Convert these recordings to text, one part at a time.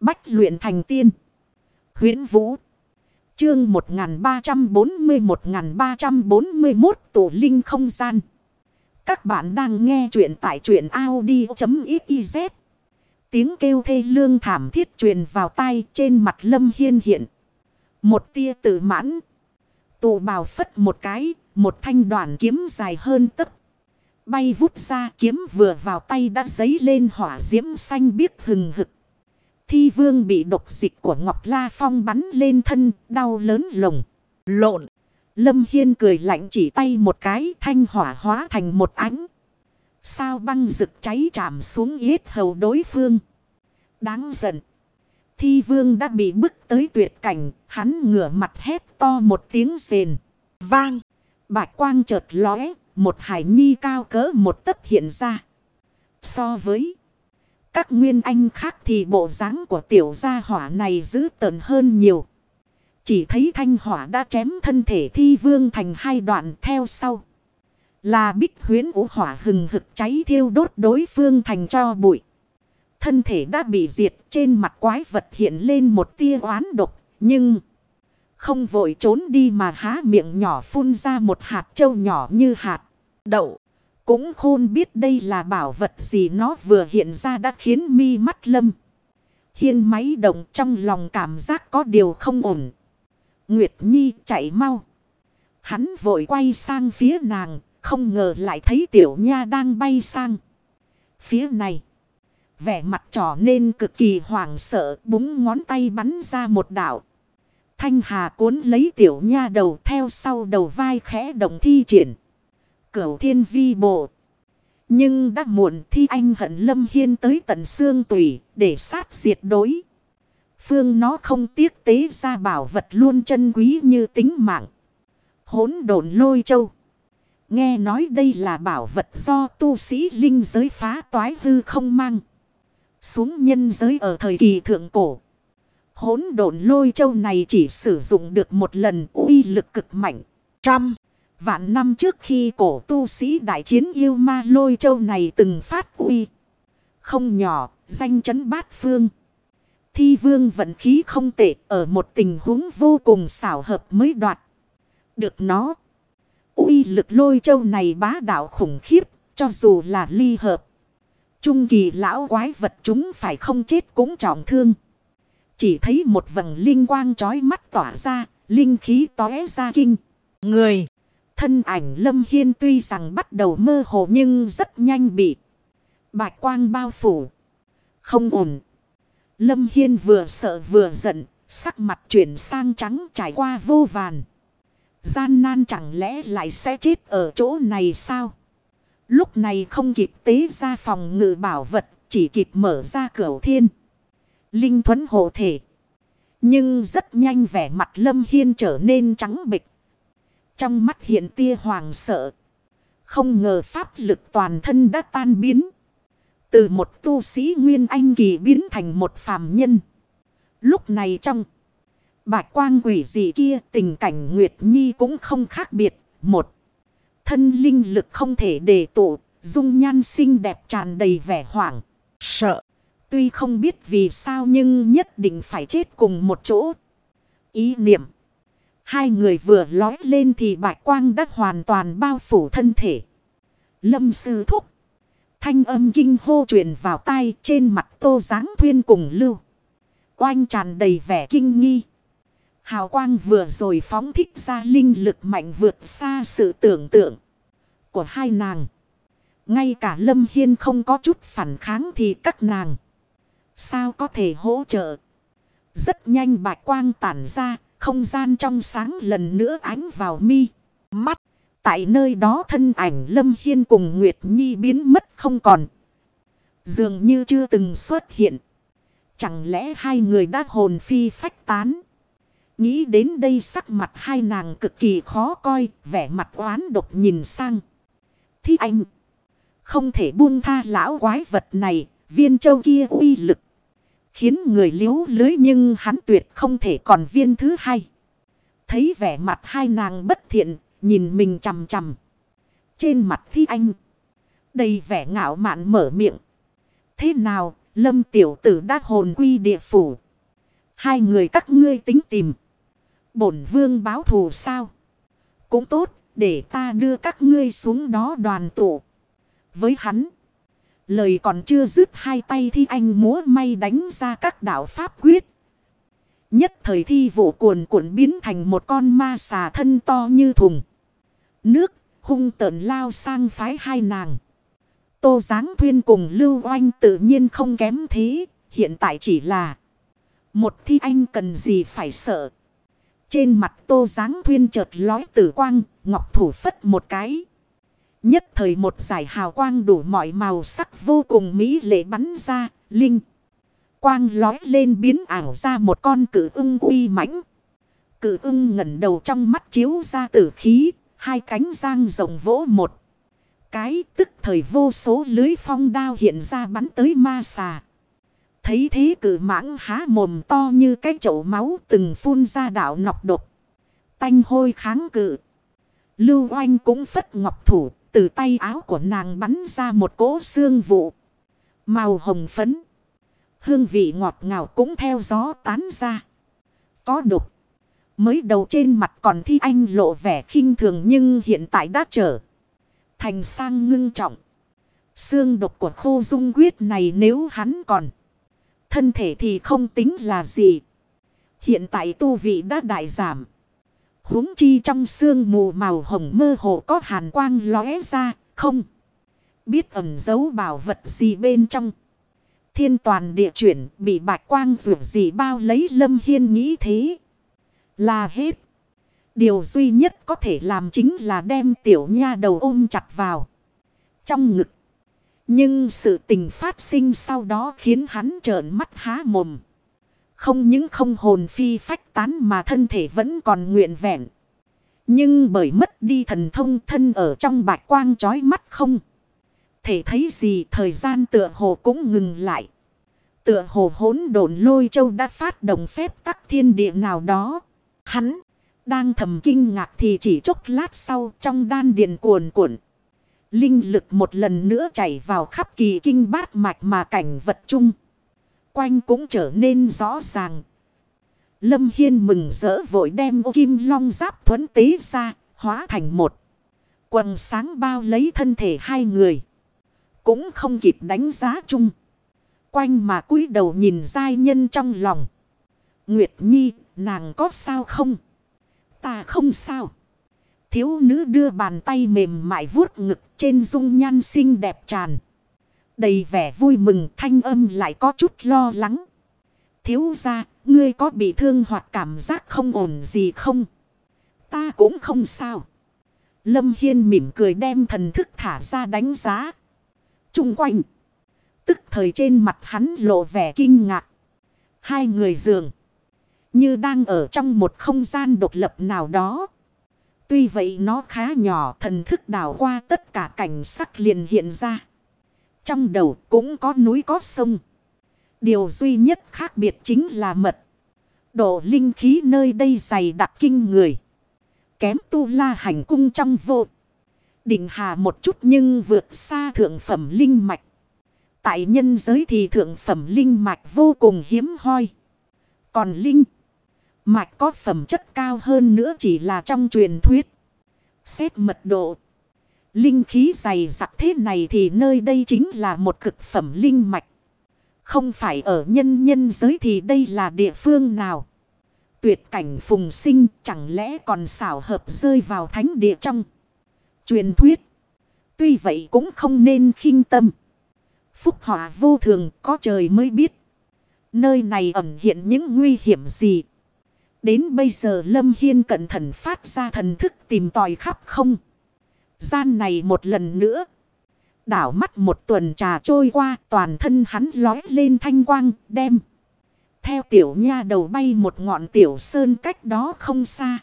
Bách luyện thành tiên. huyễn Vũ. Chương 1340-1341 Tổ Linh Không Gian. Các bạn đang nghe truyện tại truyện Audi.xyz. Tiếng kêu thê lương thảm thiết truyền vào tai trên mặt Lâm Hiên hiện. Một tia tự mãn. Tụ bào phất một cái, một thanh đoàn kiếm dài hơn tấc. Bay vút ra kiếm vừa vào tay đã giấy lên hỏa diễm xanh biếc hừng hực. Thi vương bị độc dịch của Ngọc La Phong bắn lên thân, đau lớn lồng. Lộn. Lâm Hiên cười lạnh chỉ tay một cái thanh hỏa hóa thành một ánh. Sao băng rực cháy chạm xuống yết hầu đối phương. Đáng giận. Thi vương đã bị bức tới tuyệt cảnh, hắn ngửa mặt hét to một tiếng rền. Vang. Bạch quang chợt lóe, một hải nhi cao cỡ một tấc hiện ra. So với các nguyên anh khác thì bộ dáng của tiểu gia hỏa này dữ tợn hơn nhiều. Chỉ thấy thanh hỏa đã chém thân thể thi vương thành hai đoạn theo sau. Là bích huyến ủ hỏa hừng hực cháy thiêu đốt đối phương thành cho bụi. Thân thể đã bị diệt, trên mặt quái vật hiện lên một tia oán độc. Nhưng không vội trốn đi mà há miệng nhỏ phun ra một hạt trâu nhỏ như hạt đậu. Cũng khôn biết đây là bảo vật gì nó vừa hiện ra đã khiến mi mắt lâm. Hiên máy động trong lòng cảm giác có điều không ổn. Nguyệt Nhi chạy mau. Hắn vội quay sang phía nàng, không ngờ lại thấy tiểu nha đang bay sang. Phía này, vẻ mặt trỏ nên cực kỳ hoảng sợ, búng ngón tay bắn ra một đảo. Thanh Hà cuốn lấy tiểu nha đầu theo sau đầu vai khẽ động thi triển. Cửu thiên vi bộ. Nhưng đã muộn thi anh hận lâm hiên tới tận xương tủy để sát diệt đối. Phương nó không tiếc tế ra bảo vật luôn chân quý như tính mạng. Hốn độn lôi châu. Nghe nói đây là bảo vật do tu sĩ linh giới phá toái hư không mang. Xuống nhân giới ở thời kỳ thượng cổ. Hốn độn lôi châu này chỉ sử dụng được một lần uy lực cực mạnh. Trăm. Vạn năm trước khi cổ tu sĩ đại chiến yêu ma lôi châu này từng phát uy. Không nhỏ, danh chấn bát phương. Thi vương vận khí không tệ ở một tình huống vô cùng xảo hợp mới đoạt. Được nó. uy lực lôi châu này bá đạo khủng khiếp, cho dù là ly hợp. Trung kỳ lão quái vật chúng phải không chết cũng trọng thương. Chỉ thấy một vầng linh quang trói mắt tỏa ra, linh khí tóe ra kinh. Người. Thân ảnh Lâm Hiên tuy rằng bắt đầu mơ hồ nhưng rất nhanh bị bạch quang bao phủ. Không ổn. Lâm Hiên vừa sợ vừa giận, sắc mặt chuyển sang trắng trải qua vô vàn. Gian nan chẳng lẽ lại sẽ chết ở chỗ này sao? Lúc này không kịp tế ra phòng ngự bảo vật, chỉ kịp mở ra cửa thiên. Linh thuẫn hộ thể. Nhưng rất nhanh vẻ mặt Lâm Hiên trở nên trắng bịch. Trong mắt hiện tia hoàng sợ. Không ngờ pháp lực toàn thân đã tan biến. Từ một tu sĩ Nguyên Anh kỳ biến thành một phàm nhân. Lúc này trong bạch quang quỷ dị kia tình cảnh Nguyệt Nhi cũng không khác biệt. Một thân linh lực không thể đề tụ, dung nhan xinh đẹp tràn đầy vẻ hoảng, sợ. Tuy không biết vì sao nhưng nhất định phải chết cùng một chỗ. Ý niệm. Hai người vừa lói lên thì bạch quang đã hoàn toàn bao phủ thân thể. Lâm sư thúc. Thanh âm kinh hô truyền vào tai trên mặt tô giáng thuyên cùng lưu. Oanh tràn đầy vẻ kinh nghi. Hào quang vừa rồi phóng thích ra linh lực mạnh vượt xa sự tưởng tượng của hai nàng. Ngay cả Lâm Hiên không có chút phản kháng thì các nàng. Sao có thể hỗ trợ? Rất nhanh bạch quang tản ra, không gian trong sáng lần nữa ánh vào mi, mắt. Tại nơi đó thân ảnh Lâm Hiên cùng Nguyệt Nhi biến mất không còn. Dường như chưa từng xuất hiện. Chẳng lẽ hai người đã hồn phi phách tán? Nghĩ đến đây sắc mặt hai nàng cực kỳ khó coi, vẻ mặt oán độc nhìn sang. Thi anh, không thể buông tha lão quái vật này, viên châu kia uy lực. Khiến người liếu lưới nhưng hắn tuyệt không thể còn viên thứ hai. Thấy vẻ mặt hai nàng bất thiện, nhìn mình chằm chằm. Trên mặt thi anh, đầy vẻ ngạo mạn mở miệng. Thế nào, lâm tiểu tử đã hồn quy địa phủ. Hai người các ngươi tính tìm. Bổn vương báo thù sao? Cũng tốt, để ta đưa các ngươi xuống đó đoàn tụ. Với hắn. Lời còn chưa dứt hai tay thi anh múa may đánh ra các đạo pháp quyết. Nhất thời thi vụ cuồn cuộn biến thành một con ma xà thân to như thùng. Nước hung tợn lao sang phái hai nàng. Tô Giáng Thuyên cùng Lưu Oanh tự nhiên không kém thế. Hiện tại chỉ là một thi anh cần gì phải sợ. Trên mặt Tô Giáng Thuyên chợt lói tử quang, ngọc thủ phất một cái. Nhất thời một giải hào quang đủ mọi màu sắc vô cùng mỹ lệ bắn ra, linh. Quang lói lên biến ảo ra một con cử ưng uy mãnh. Cử ưng ngẩn đầu trong mắt chiếu ra tử khí, hai cánh giang rộng vỗ một. Cái tức thời vô số lưới phong đao hiện ra bắn tới ma xà. Thấy thế cử mãng há mồm to như cái chậu máu từng phun ra đảo nọc độc. Tanh hôi kháng cự. Lưu oanh cũng phất ngọc thủ từ tay áo của nàng bắn ra một cỗ xương vụ. Màu hồng phấn. Hương vị ngọt ngào cũng theo gió tán ra. Có đục. Mới đầu trên mặt còn thi anh lộ vẻ khinh thường nhưng hiện tại đã trở. Thành sang ngưng trọng. Xương độc của khô dung quyết này nếu hắn còn. Thân thể thì không tính là gì. Hiện tại tu vị đã đại giảm huống chi trong xương mù màu hồng mơ hồ có hàn quang lóe ra, không. Biết ẩn giấu bảo vật gì bên trong. Thiên toàn địa chuyển bị bạch quang rủ gì bao lấy lâm hiên nghĩ thế. Là hết. Điều duy nhất có thể làm chính là đem tiểu nha đầu ôm chặt vào. Trong ngực. Nhưng sự tình phát sinh sau đó khiến hắn trợn mắt há mồm. Không những không hồn phi phách tán mà thân thể vẫn còn nguyện vẹn. Nhưng bởi mất đi thần thông thân ở trong bạch quang chói mắt không. Thể thấy gì, thời gian tựa hồ cũng ngừng lại. Tựa hồ hỗn độn lôi châu đã phát động phép tắc thiên địa nào đó. Hắn đang thầm kinh ngạc thì chỉ chốc lát sau trong đan điền cuồn cuộn. Linh lực một lần nữa chảy vào khắp kỳ kinh bát mạch mà cảnh vật chung quanh cũng trở nên rõ ràng. Lâm Hiên mừng rỡ vội đem ô kim long giáp thuẫn tế ra, hóa thành một. Quần sáng bao lấy thân thể hai người. Cũng không kịp đánh giá chung. Quanh mà cúi đầu nhìn giai nhân trong lòng. Nguyệt Nhi, nàng có sao không? Ta không sao. Thiếu nữ đưa bàn tay mềm mại vuốt ngực trên dung nhan xinh đẹp tràn. Đầy vẻ vui mừng thanh âm lại có chút lo lắng. Thiếu ra, ngươi có bị thương hoặc cảm giác không ổn gì không? Ta cũng không sao. Lâm Hiên mỉm cười đem thần thức thả ra đánh giá. Trung quanh. Tức thời trên mặt hắn lộ vẻ kinh ngạc. Hai người giường. Như đang ở trong một không gian độc lập nào đó. Tuy vậy nó khá nhỏ thần thức đảo qua tất cả cảnh sắc liền hiện ra. Trong đầu cũng có núi có sông. Điều duy nhất khác biệt chính là mật. Độ linh khí nơi đây dày đặc kinh người. Kém tu la hành cung trong vô. Định hà một chút nhưng vượt xa thượng phẩm linh mạch. Tại nhân giới thì thượng phẩm linh mạch vô cùng hiếm hoi. Còn linh mạch có phẩm chất cao hơn nữa chỉ là trong truyền thuyết. Xét mật độ. Linh khí dày dặn thế này thì nơi đây chính là một cực phẩm linh mạch. Không phải ở nhân nhân giới thì đây là địa phương nào. Tuyệt cảnh phùng sinh chẳng lẽ còn xảo hợp rơi vào thánh địa trong. Truyền thuyết. Tuy vậy cũng không nên khinh tâm. Phúc họa vô thường có trời mới biết. Nơi này ẩn hiện những nguy hiểm gì. Đến bây giờ Lâm Hiên cẩn thận phát ra thần thức tìm tòi khắp không gian này một lần nữa. Đảo mắt một tuần trà trôi qua, toàn thân hắn lói lên thanh quang, đem. Theo tiểu nha đầu bay một ngọn tiểu sơn cách đó không xa.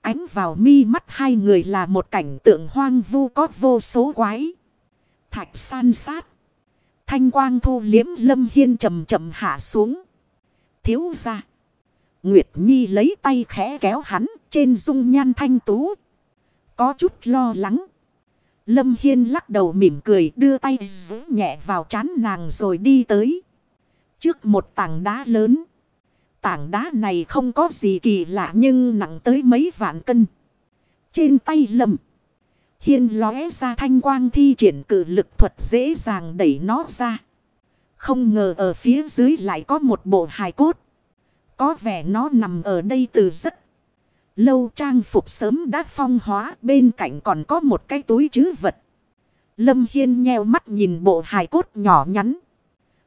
Ánh vào mi mắt hai người là một cảnh tượng hoang vu có vô số quái. Thạch san sát. Thanh quang thu liếm lâm hiên chậm chậm hạ xuống. Thiếu ra. Nguyệt Nhi lấy tay khẽ kéo hắn trên dung nhan thanh tú có chút lo lắng. Lâm Hiên lắc đầu mỉm cười, đưa tay giữ nhẹ vào chán nàng rồi đi tới. Trước một tảng đá lớn. Tảng đá này không có gì kỳ lạ nhưng nặng tới mấy vạn cân. Trên tay Lâm. Hiên lóe ra thanh quang thi triển cử lực thuật dễ dàng đẩy nó ra. Không ngờ ở phía dưới lại có một bộ hài cốt. Có vẻ nó nằm ở đây từ rất lâu trang phục sớm đã phong hóa. Bên cạnh còn có một cái túi chứ vật. Lâm Hiên nheo mắt nhìn bộ hài cốt nhỏ nhắn.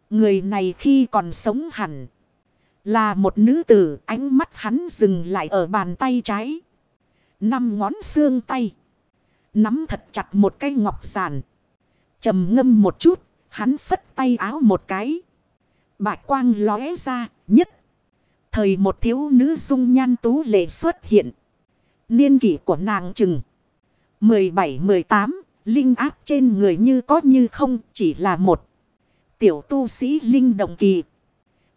Người này khi còn sống hẳn. Là một nữ tử, ánh mắt hắn dừng lại ở bàn tay trái. Năm ngón xương tay. Nắm thật chặt một cái ngọc giản. trầm ngâm một chút. Hắn phất tay áo một cái. Bạch quang lóe ra, nhất. Thời một thiếu nữ dung nhan tú lệ xuất hiện. Niên kỷ của nàng chừng. 17-18. Linh áp trên người như có như không, chỉ là một. Tiểu tu sĩ linh động kỳ.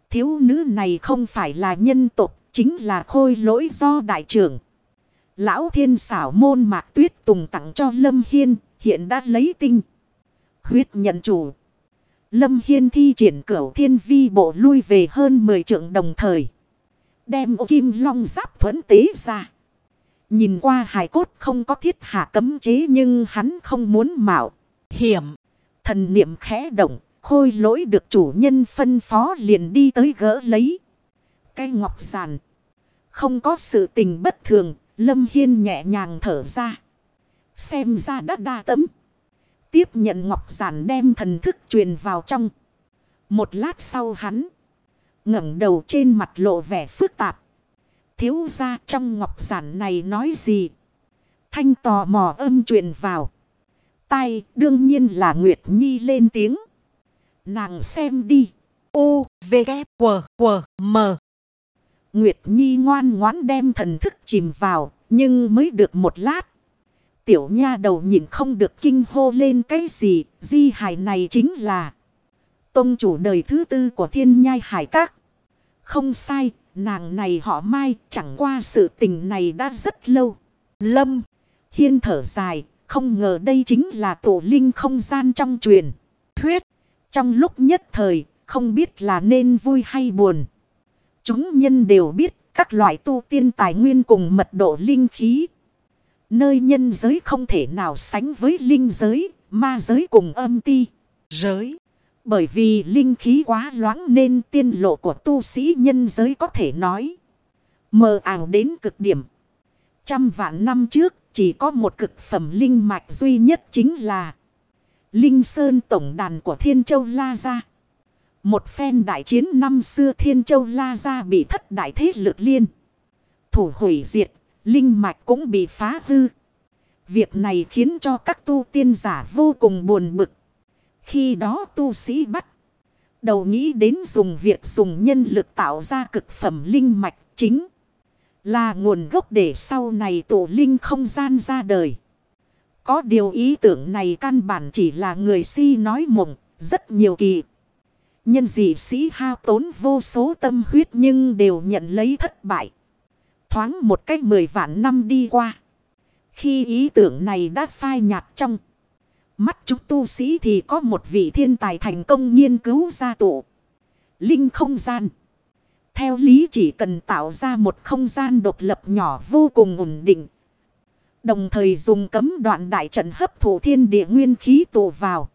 Thiếu nữ này không phải là nhân tục. Chính là khôi lỗi do đại trưởng. Lão thiên xảo môn mạc tuyết tùng tặng cho Lâm Hiên. Hiện đã lấy tinh. Huyết nhận chủ. Lâm Hiên thi triển cửu thiên vi bộ lui về hơn 10 trượng đồng thời. Đem ô kim long giáp thuẫn tế ra. Nhìn qua hài cốt không có thiết hạ cấm chế nhưng hắn không muốn mạo. Hiểm. Thần niệm khẽ động. Khôi lỗi được chủ nhân phân phó liền đi tới gỡ lấy. Cây ngọc giàn. Không có sự tình bất thường. Lâm Hiên nhẹ nhàng thở ra. Xem ra đã đa tấm. Tiếp nhận ngọc giản đem thần thức truyền vào trong. Một lát sau hắn ngẩng đầu trên mặt lộ vẻ phức tạp. Thiếu ra trong ngọc giản này nói gì? Thanh tò mò âm truyền vào. Tay đương nhiên là Nguyệt Nhi lên tiếng. Nàng xem đi. U, V, K, W, W, M. Nguyệt Nhi ngoan ngoãn đem thần thức chìm vào. Nhưng mới được một lát. Tiểu nha đầu nhìn không được kinh hô lên cái gì. Di hải này chính là. Tông chủ đời thứ tư của thiên nhai hải các. Không sai, nàng này họ mai, chẳng qua sự tình này đã rất lâu. Lâm, hiên thở dài, không ngờ đây chính là tổ linh không gian trong truyền. Thuyết, trong lúc nhất thời, không biết là nên vui hay buồn. Chúng nhân đều biết các loại tu tiên tài nguyên cùng mật độ linh khí. Nơi nhân giới không thể nào sánh với linh giới, ma giới cùng âm ti. Giới. Bởi vì linh khí quá loãng nên tiên lộ của tu sĩ nhân giới có thể nói. Mờ ảo đến cực điểm. Trăm vạn năm trước chỉ có một cực phẩm linh mạch duy nhất chính là Linh Sơn Tổng đàn của Thiên Châu La Gia. Một phen đại chiến năm xưa Thiên Châu La Gia bị thất đại thế lực liên. Thủ hủy diệt, linh mạch cũng bị phá hư. Việc này khiến cho các tu tiên giả vô cùng buồn bực. Khi đó tu sĩ bắt. Đầu nghĩ đến dùng việc dùng nhân lực tạo ra cực phẩm linh mạch chính. Là nguồn gốc để sau này tổ linh không gian ra đời. Có điều ý tưởng này căn bản chỉ là người si nói mộng. Rất nhiều kỳ. Nhân dị sĩ hao tốn vô số tâm huyết nhưng đều nhận lấy thất bại. Thoáng một cách mười vạn năm đi qua. Khi ý tưởng này đã phai nhạt trong. Mắt chúng tu sĩ thì có một vị thiên tài thành công nghiên cứu ra tụ. Linh không gian. Theo lý chỉ cần tạo ra một không gian độc lập nhỏ vô cùng ổn định. Đồng thời dùng cấm đoạn đại trận hấp thụ thiên địa nguyên khí tụ vào.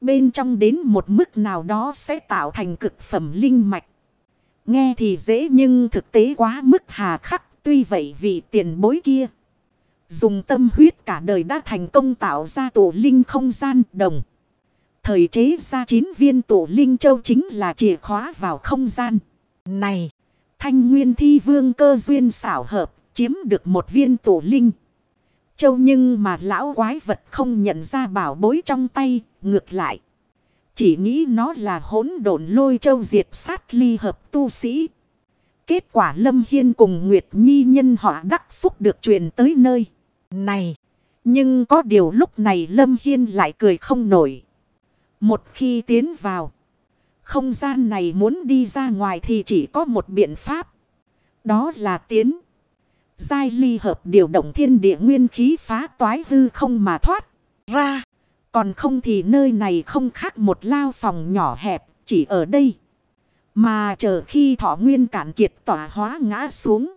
Bên trong đến một mức nào đó sẽ tạo thành cực phẩm linh mạch. Nghe thì dễ nhưng thực tế quá mức hà khắc. Tuy vậy vì tiền bối kia. Dùng tâm huyết cả đời đã thành công tạo ra tổ linh không gian đồng. Thời chế ra 9 viên tổ linh châu chính là chìa khóa vào không gian. Này, thanh nguyên thi vương cơ duyên xảo hợp, chiếm được một viên tổ linh. Châu nhưng mà lão quái vật không nhận ra bảo bối trong tay, ngược lại. Chỉ nghĩ nó là hỗn độn lôi châu diệt sát ly hợp tu sĩ. Kết quả Lâm Hiên cùng Nguyệt Nhi nhân họ đắc phúc được truyền tới nơi này. Nhưng có điều lúc này Lâm Hiên lại cười không nổi. Một khi tiến vào. Không gian này muốn đi ra ngoài thì chỉ có một biện pháp. Đó là tiến. Giai ly hợp điều động thiên địa nguyên khí phá toái hư không mà thoát. ra. Còn không thì nơi này không khác một lao phòng nhỏ hẹp, chỉ ở đây. Mà chờ khi thọ nguyên cạn kiệt tỏa hóa ngã xuống.